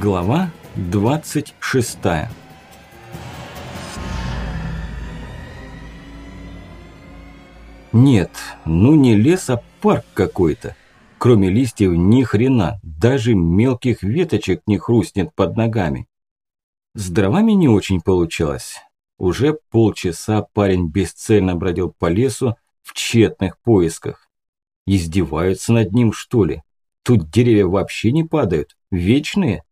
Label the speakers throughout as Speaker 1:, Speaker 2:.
Speaker 1: Глава 26 Нет, ну не лес, а парк какой-то. Кроме листьев ни хрена, даже мелких веточек не хрустнет под ногами. С дровами не очень получалось. Уже полчаса парень бесцельно бродил по лесу в тщетных поисках. Издеваются над ним, что ли? Тут деревья вообще не падают, вечные.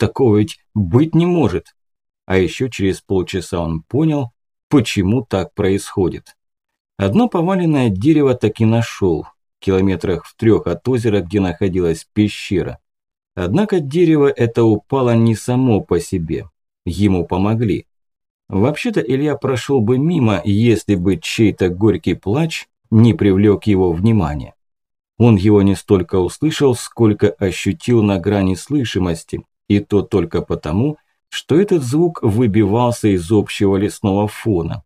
Speaker 1: Такого ведь быть не может. А еще через полчаса он понял, почему так происходит. Одно поваленное дерево таки нашел, километрах в трех от озера, где находилась пещера. Однако дерево это упало не само по себе. Ему помогли. Вообще-то Илья прошел бы мимо, если бы чей-то горький плач не привлек его внимания. Он его не столько услышал, сколько ощутил на грани слышимости, и то только потому, что этот звук выбивался из общего лесного фона.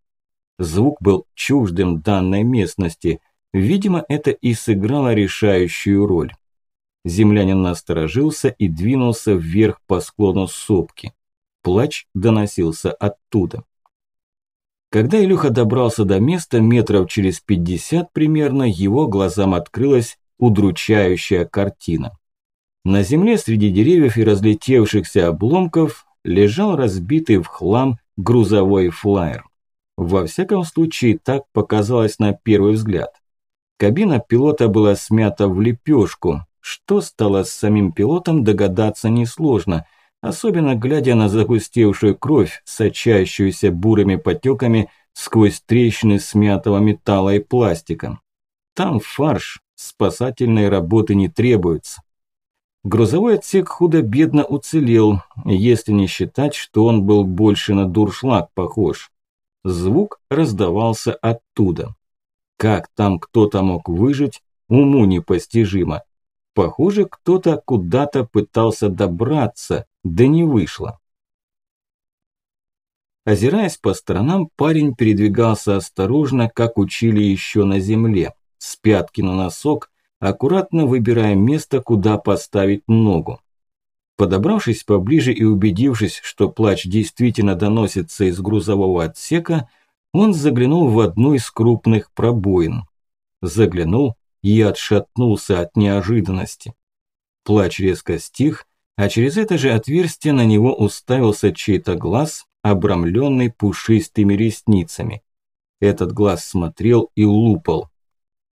Speaker 1: Звук был чуждым данной местности, видимо, это и сыграло решающую роль. Землянин насторожился и двинулся вверх по склону сопки. Плач доносился оттуда. Когда Илюха добрался до места метров через пятьдесят примерно, его глазам открылась удручающая картина. На земле среди деревьев и разлетевшихся обломков лежал разбитый в хлам грузовой флайер. Во всяком случае, так показалось на первый взгляд. Кабина пилота была смята в лепешку. Что стало с самим пилотом, догадаться несложно, особенно глядя на загустевшую кровь, сочащуюся бурыми потеками сквозь трещины смятого металла и пластика. Там фарш, спасательной работы не требуется. Грузовой отсек худо-бедно уцелел, если не считать, что он был больше на дуршлаг похож. Звук раздавался оттуда. Как там кто-то мог выжить, уму непостижимо. Похоже, кто-то куда-то пытался добраться, да не вышло. Озираясь по сторонам, парень передвигался осторожно, как учили еще на земле с пятки на носок, аккуратно выбирая место, куда поставить ногу. Подобравшись поближе и убедившись, что плач действительно доносится из грузового отсека, он заглянул в одну из крупных пробоин. Заглянул и отшатнулся от неожиданности. Плач резко стих, а через это же отверстие на него уставился чей-то глаз, обрамленный пушистыми ресницами. Этот глаз смотрел и лупал.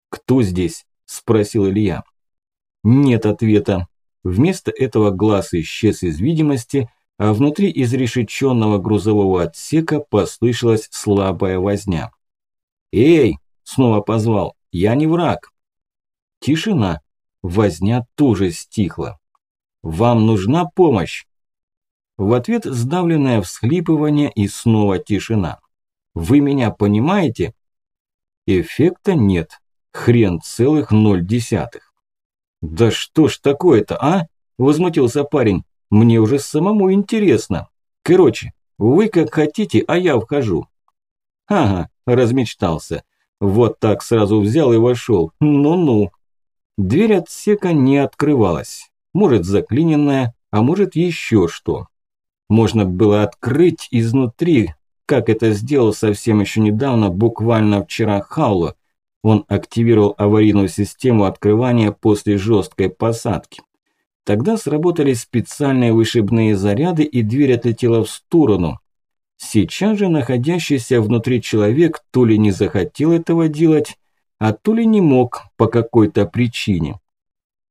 Speaker 1: «Кто здесь?» – спросил Илья. Нет ответа. Вместо этого глаз исчез из видимости, а внутри изрешеченного грузового отсека послышалась слабая возня. «Эй!» – снова позвал. «Я не враг!» Тишина. Возня тоже стихла. «Вам нужна помощь?» В ответ сдавленное всхлипывание и снова тишина. «Вы меня понимаете?» Эффекта нет. Хрен целых ноль десятых. «Да что ж такое-то, а?» – возмутился парень. «Мне уже самому интересно. Короче, вы как хотите, а я вхожу». «Ага», – размечтался. Вот так сразу взял и вошел. Ну-ну. Дверь отсека не открывалась. Может заклиненная, а может еще что. Можно было открыть изнутри, как это сделал совсем еще недавно, буквально вчера Хауло, он активировал аварийную систему открывания после жесткой посадки. Тогда сработали специальные вышибные заряды и дверь отлетела в сторону. Сейчас же находящийся внутри человек то ли не захотел этого делать, а то ли не мог по какой-то причине.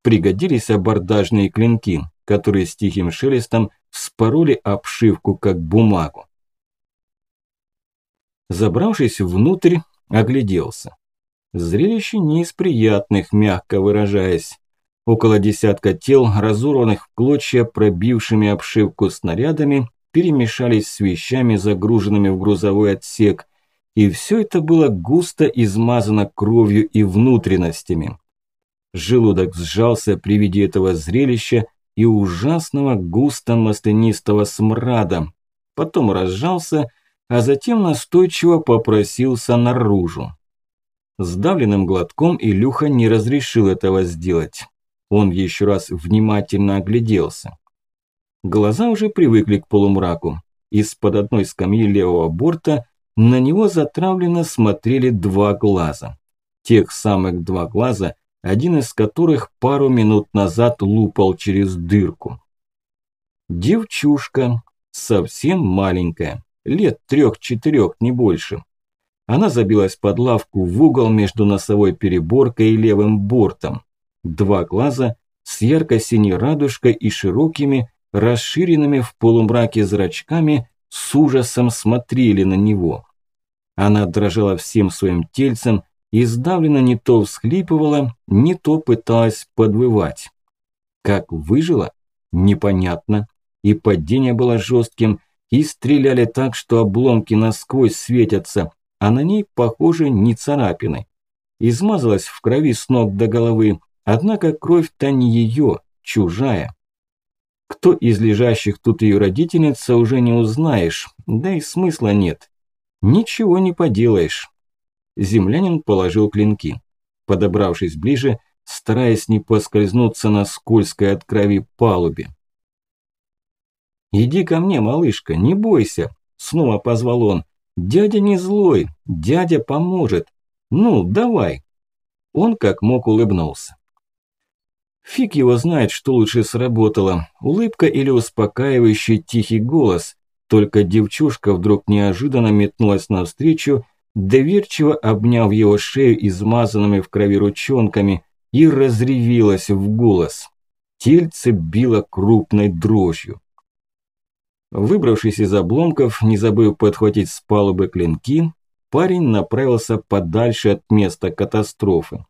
Speaker 1: Пригодились абордажные клинки, которые с тихим шелестом вспороли обшивку как бумагу. Забравшись внутрь, огляделся. Зрелище не из приятных, мягко выражаясь. Около десятка тел, разорванных в клочья пробившими обшивку снарядами, перемешались с вещами, загруженными в грузовой отсек, и все это было густо измазано кровью и внутренностями. Желудок сжался при виде этого зрелища и ужасного густо маслянистого смрада, потом разжался, а затем настойчиво попросился наружу. Сдавленным глотком Илюха не разрешил этого сделать. Он еще раз внимательно огляделся. Глаза уже привыкли к полумраку. Из-под одной скамьи левого борта на него затравленно смотрели два глаза. Тех самых два глаза, один из которых пару минут назад лупал через дырку. Девчушка, совсем маленькая, лет трех-четырех, не больше. Она забилась под лавку в угол между носовой переборкой и левым бортом. Два глаза с ярко-синей радужкой и широкими, расширенными в полумраке зрачками с ужасом смотрели на него. Она дрожала всем своим тельцем и сдавленно не то всхлипывала, не то пыталась подвывать. Как выжила? Непонятно. И падение было жестким, и стреляли так, что обломки насквозь светятся, а на ней, похоже, не царапины. Измазалась в крови с ног до головы, однако кровь-то не ее, чужая. Кто из лежащих тут ее родительница, уже не узнаешь, да и смысла нет. Ничего не поделаешь. Землянин положил клинки. Подобравшись ближе, стараясь не поскользнуться на скользкой от крови палубе. «Иди ко мне, малышка, не бойся», – снова позвал он. Дядя не злой, дядя поможет. Ну, давай. Он как мог улыбнулся. Фиг его знает, что лучше сработало, улыбка или успокаивающий тихий голос. Только девчушка вдруг неожиданно метнулась навстречу, доверчиво обняв его шею измазанными в крови ручонками и разревилась в голос. Тельце било крупной дрожью. Выбравшись из обломков, не забыв подхватить с палубы клинки, парень направился подальше от места катастрофы.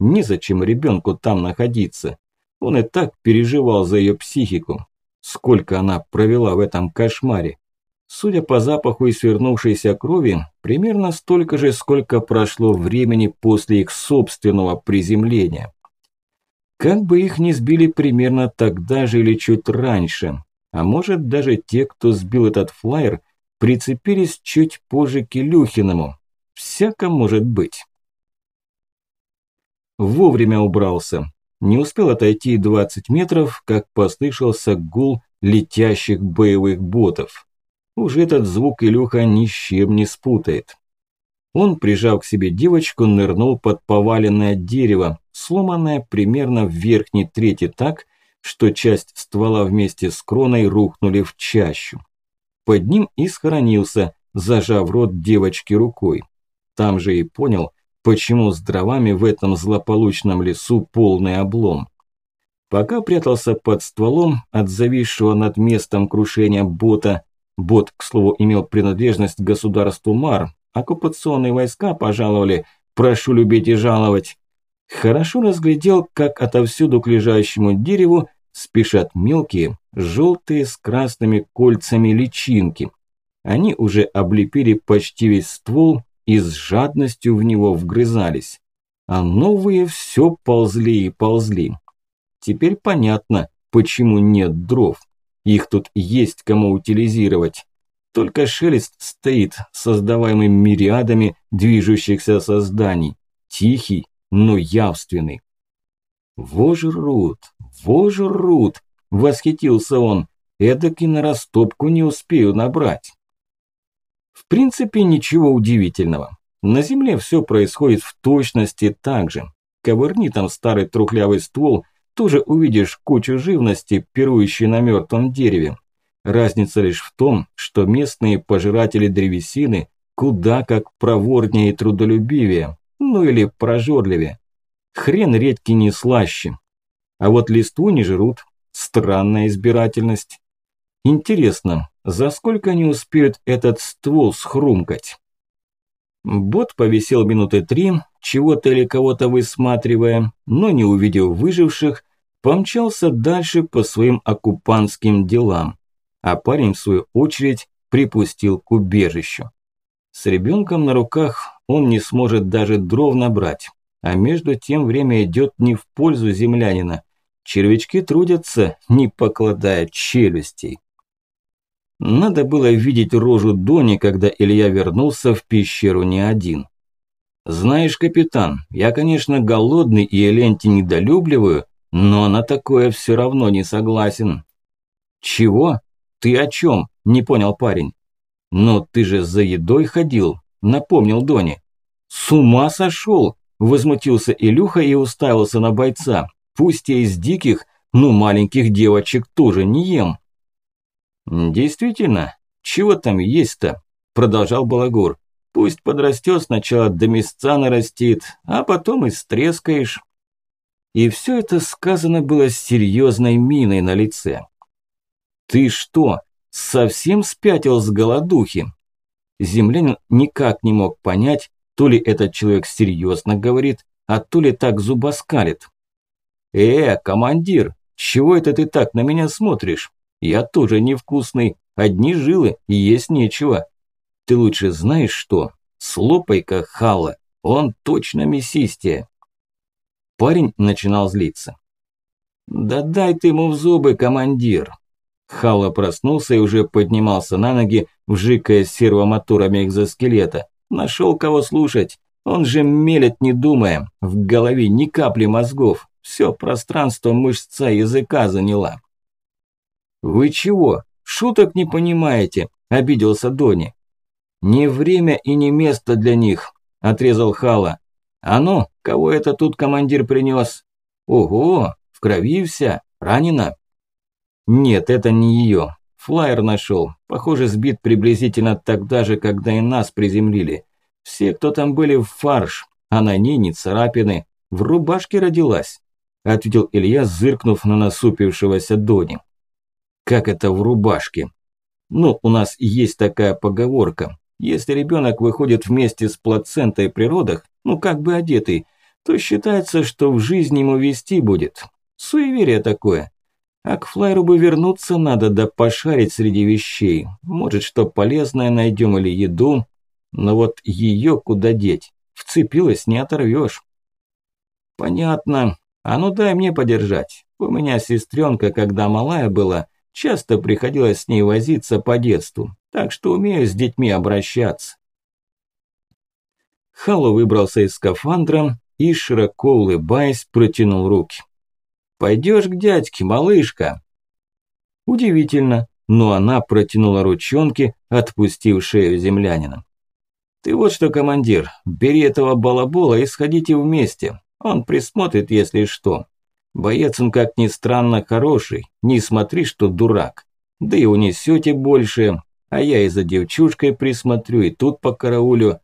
Speaker 1: Незачем ребенку там находиться. Он и так переживал за ее психику. Сколько она провела в этом кошмаре. Судя по запаху и свернувшейся крови, примерно столько же, сколько прошло времени после их собственного приземления. Как бы их не сбили примерно тогда же или чуть раньше, а может даже те, кто сбил этот флайер, прицепились чуть позже к Илюхиному. Всяко может быть. Вовремя убрался. Не успел отойти 20 метров, как послышался гул летящих боевых ботов. Уж этот звук Илюха ни с чем не спутает. Он, прижав к себе девочку, нырнул под поваленное дерево, сломанное примерно в верхней трети так, что часть ствола вместе с кроной рухнули в чащу. Под ним и схоронился, зажав рот девочки рукой. Там же и понял, почему с дровами в этом злополучном лесу полный облом. Пока прятался под стволом от зависшего над местом крушения бота, бот, к слову, имел принадлежность государству Мар, оккупационные войска пожаловали, прошу любить и жаловать, Хорошо разглядел, как отовсюду к лежащему дереву спешат мелкие, желтые с красными кольцами личинки. Они уже облепили почти весь ствол и с жадностью в него вгрызались. А новые все ползли и ползли. Теперь понятно, почему нет дров. Их тут есть кому утилизировать. Только шелест стоит, создаваемый мириадами движущихся созданий. Тихий, но явственный. «Во жрут, во жрут!» – восхитился он. «Эдак и на растопку не успею набрать». В принципе, ничего удивительного. На Земле все происходит в точности так же. Ковырни там старый трухлявый ствол, тоже увидишь кучу живности, пирующей на мертвом дереве. Разница лишь в том, что местные пожиратели древесины куда как проворнее и трудолюбивее, ну или прожорливее. Хрен редкий не слаще. А вот листву не жрут. Странная избирательность. Интересно, за сколько они успеют этот ствол схрумкать? Бот повисел минуты три, чего-то или кого-то высматривая, но не увидев выживших, помчался дальше по своим оккупантским делам, а парень, в свою очередь, припустил к убежищу. С ребенком на руках он не сможет даже дров набрать. А между тем время идет не в пользу землянина. Червячки трудятся, не покладая челюстей. Надо было видеть рожу Дони, когда Илья вернулся в пещеру не один. «Знаешь, капитан, я, конечно, голодный и Эленти недолюбливаю, но на такое все равно не согласен». Чего? Ты о чем? Не понял парень. Но ты же за едой ходил, напомнил Дони. С ума сошел? Возмутился Илюха и уставился на бойца. Пусть я из диких, но маленьких девочек тоже не ем. Действительно, чего там есть-то? Продолжал Балагур. Пусть подрастет сначала до места нарастит, а потом и стрескаешь. И все это сказано было с серьезной миной на лице. «Ты что, совсем спятил с голодухи?» Землянин никак не мог понять, то ли этот человек серьезно говорит, а то ли так зубоскалит. «Э, командир, чего это ты так на меня смотришь? Я тоже невкусный, одни жилы и есть нечего. Ты лучше знаешь что? Слопай-ка хала, он точно мясистее». Парень начинал злиться. «Да дай ты ему в зубы, командир!» Хала проснулся и уже поднимался на ноги, вжикая сервомоторами экзоскелета. Нашел кого слушать. Он же мелет не думая. В голове ни капли мозгов. Все пространство мышца языка заняла. «Вы чего? Шуток не понимаете?» – обиделся Дони. «Не время и не место для них», – отрезал Хала. «А ну, кого это тут командир принес? Ого, в крови вся, ранена?» «Нет, это не ее. Флайер нашел. Похоже, сбит приблизительно тогда же, когда и нас приземлили. Все, кто там были, в фарш, а на ней не царапины. В рубашке родилась», – ответил Илья, зыркнув на насупившегося Дони. «Как это в рубашке?» «Ну, у нас есть такая поговорка. Если ребенок выходит вместе с плацентой при родах, ну как бы одетый, то считается, что в жизни ему вести будет. Суеверие такое. А к флайеру бы вернуться надо, да пошарить среди вещей. Может, что полезное найдем или еду. Но вот ее куда деть? Вцепилась, не оторвешь. Понятно. А ну дай мне подержать. У меня сестренка, когда малая была, часто приходилось с ней возиться по детству. Так что умею с детьми обращаться. Хало выбрался из скафандра и, широко улыбаясь, протянул руки. «Пойдешь к дядьке, малышка?» Удивительно, но она протянула ручонки, отпустив шею землянина. «Ты вот что, командир, бери этого балабола и сходите вместе. Он присмотрит, если что. Боец он, как ни странно, хороший. Не смотри, что дурак. Да и унесете больше. А я и за девчушкой присмотрю, и тут по караулю.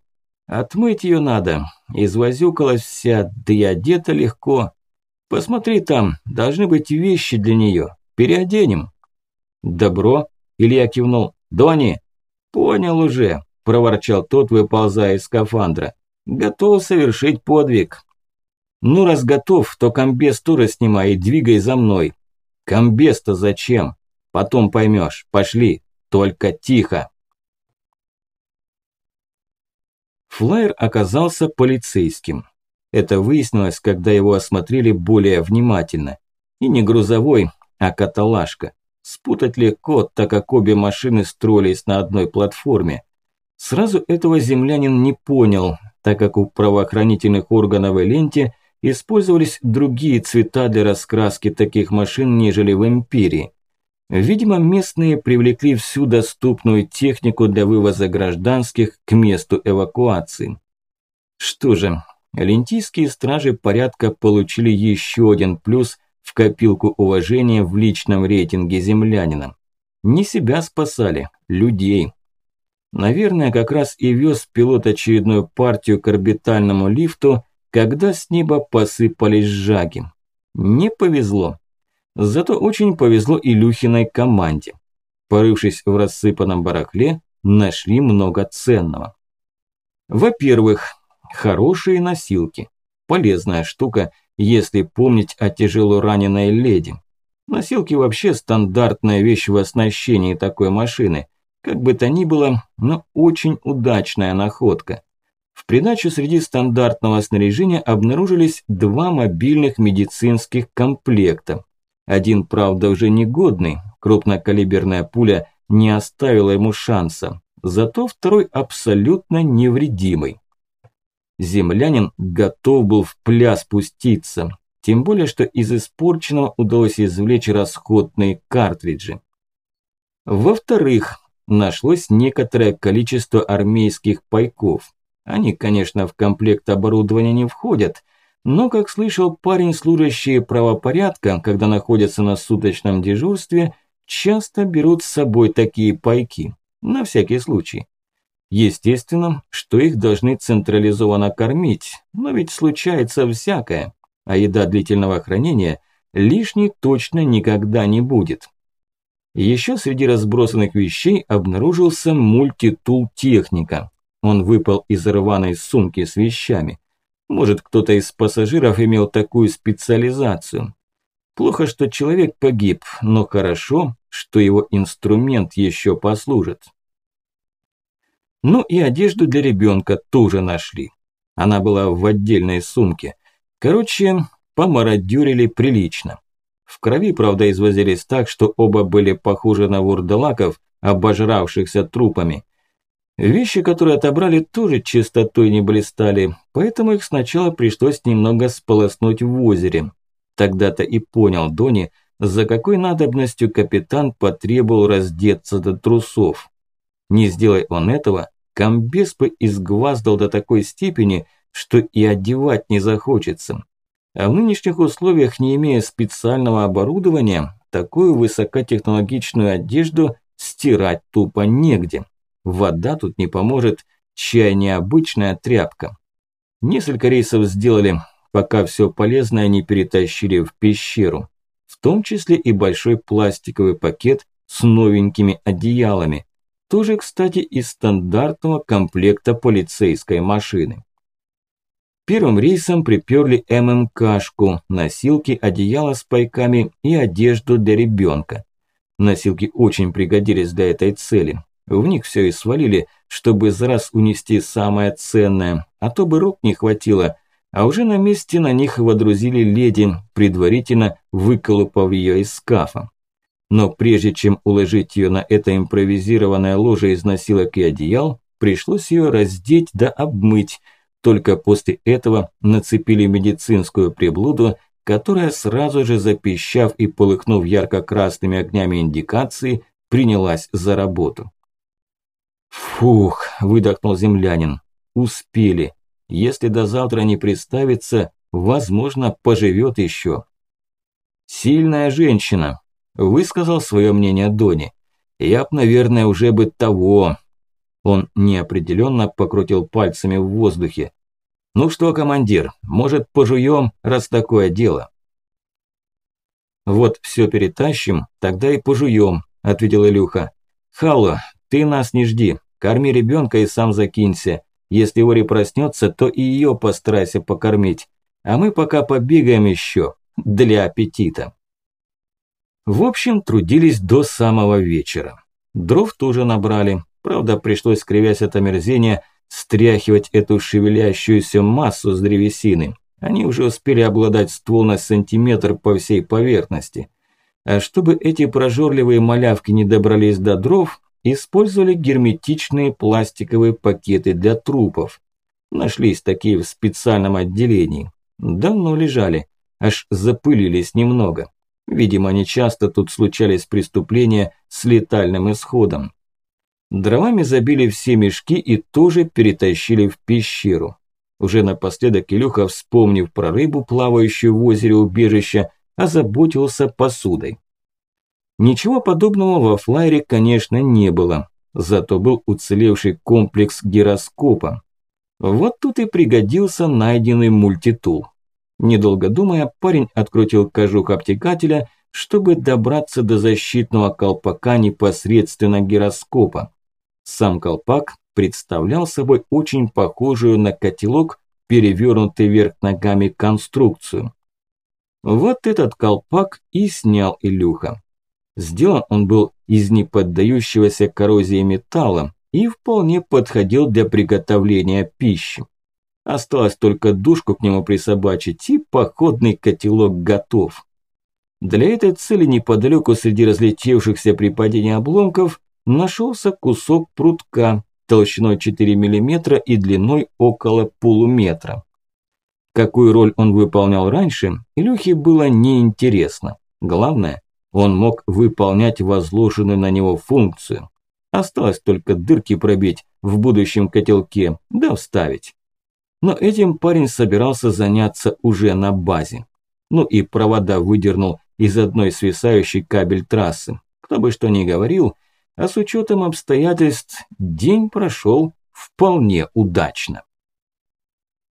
Speaker 1: Отмыть ее надо. Извозюкалась вся, да и одета легко. Посмотри там, должны быть вещи для нее. Переоденем. Добро, Илья кивнул. Дони, понял уже, проворчал тот, выползая из скафандра. Готов совершить подвиг. Ну, раз готов, то комбез тоже снимай и двигай за мной. Комбез-то зачем? Потом поймешь. Пошли, только тихо. Флайер оказался полицейским. Это выяснилось, когда его осмотрели более внимательно. И не грузовой, а каталажка. Спутать легко, так как обе машины строились на одной платформе. Сразу этого землянин не понял, так как у правоохранительных органов в ленте использовались другие цвета для раскраски таких машин, нежели в Империи. Видимо, местные привлекли всю доступную технику для вывоза гражданских к месту эвакуации. Что же, лентийские стражи порядка получили еще один плюс в копилку уважения в личном рейтинге землянина. Не себя спасали, людей. Наверное, как раз и вез пилот очередную партию к орбитальному лифту, когда с неба посыпались жаги. Не повезло. Зато очень повезло Илюхиной команде. Порывшись в рассыпанном барахле, нашли много ценного. Во-первых, хорошие носилки. Полезная штука, если помнить о тяжело раненой леди. Носилки вообще стандартная вещь в оснащении такой машины. Как бы то ни было, но очень удачная находка. В придачу среди стандартного снаряжения обнаружились два мобильных медицинских комплекта. Один, правда, уже негодный, крупнокалиберная пуля не оставила ему шанса, зато второй абсолютно невредимый. Землянин готов был в пляс пуститься, тем более, что из испорченного удалось извлечь расходные картриджи. Во-вторых, нашлось некоторое количество армейских пайков. Они, конечно, в комплект оборудования не входят, но, как слышал парень, служащие правопорядка, когда находятся на суточном дежурстве, часто берут с собой такие пайки, на всякий случай. Естественно, что их должны централизованно кормить, но ведь случается всякое, а еда длительного хранения лишней точно никогда не будет. Еще среди разбросанных вещей обнаружился мультитул техника. Он выпал из рваной сумки с вещами. Может, кто-то из пассажиров имел такую специализацию. Плохо, что человек погиб, но хорошо, что его инструмент еще послужит. Ну и одежду для ребенка тоже нашли. Она была в отдельной сумке. Короче, помародерили прилично. В крови, правда, извозились так, что оба были похожи на вурдалаков, обожравшихся трупами. Вещи, которые отобрали, тоже чистотой не блистали, поэтому их сначала пришлось немного сполоснуть в озере. Тогда-то и понял Дони, за какой надобностью капитан потребовал раздеться до трусов. Не сделай он этого, комбез бы изгваздал до такой степени, что и одевать не захочется. А в нынешних условиях, не имея специального оборудования, такую высокотехнологичную одежду стирать тупо негде. Вода тут не поможет, чай необычная тряпка. Несколько рейсов сделали, пока все полезное не перетащили в пещеру. В том числе и большой пластиковый пакет с новенькими одеялами. Тоже, кстати, из стандартного комплекта полицейской машины. Первым рейсом приперли ММКшку, носилки, одеяло с пайками и одежду для ребенка. Носилки очень пригодились для этой цели. В них все и свалили, чтобы за раз унести самое ценное, а то бы рук не хватило. А уже на месте на них водрузили леди, предварительно выколупав ее из скафа. Но прежде чем уложить ее на это импровизированное ложе из носилок и одеял, пришлось ее раздеть да обмыть – только после этого нацепили медицинскую приблуду, которая сразу же запищав и полыхнув ярко-красными огнями индикации, принялась за работу. «Фух!» – выдохнул землянин. «Успели. Если до завтра не приставится, возможно, поживет еще». «Сильная женщина», – высказал свое мнение Дони. «Я б, наверное, уже бы того, он неопределенно покрутил пальцами в воздухе. «Ну что, командир, может, пожуем, раз такое дело?» «Вот все перетащим, тогда и пожуем», – ответил Илюха. «Халло, ты нас не жди, корми ребенка и сам закинься. Если Ори проснется, то и ее постарайся покормить. А мы пока побегаем еще, для аппетита». В общем, трудились до самого вечера. Дров тоже набрали, Правда, пришлось, кривясь от омерзения, стряхивать эту шевелящуюся массу с древесины. Они уже успели обладать ствол на сантиметр по всей поверхности. А чтобы эти прожорливые малявки не добрались до дров, использовали герметичные пластиковые пакеты для трупов. Нашлись такие в специальном отделении. Давно лежали, аж запылились немного. Видимо, нечасто тут случались преступления с летальным исходом. Дровами забили все мешки и тоже перетащили в пещеру. Уже напоследок Илюха, вспомнив про рыбу, плавающую в озере убежища, озаботился посудой. Ничего подобного во флайере, конечно, не было, зато был уцелевший комплекс гироскопа. Вот тут и пригодился найденный мультитул. Недолго думая, парень открутил кожух обтекателя, чтобы добраться до защитного колпака непосредственно гироскопа. Сам колпак представлял собой очень похожую на котелок, перевернутый вверх ногами конструкцию. Вот этот колпак и снял Илюха. Сделан он был из неподдающегося коррозии металла и вполне подходил для приготовления пищи. Осталось только душку к нему присобачить, и походный котелок готов. Для этой цели неподалеку среди разлетевшихся при падении обломков нашелся кусок прутка толщиной 4 мм и длиной около полуметра. Какую роль он выполнял раньше, Илюхе было неинтересно. Главное, Он мог выполнять возложенную на него функцию. Осталось только дырки пробить в будущем котелке, да вставить. Но этим парень собирался заняться уже на базе. Ну и провода выдернул из одной свисающей кабель трассы. Кто бы что ни говорил, а с учетом обстоятельств день прошел вполне удачно.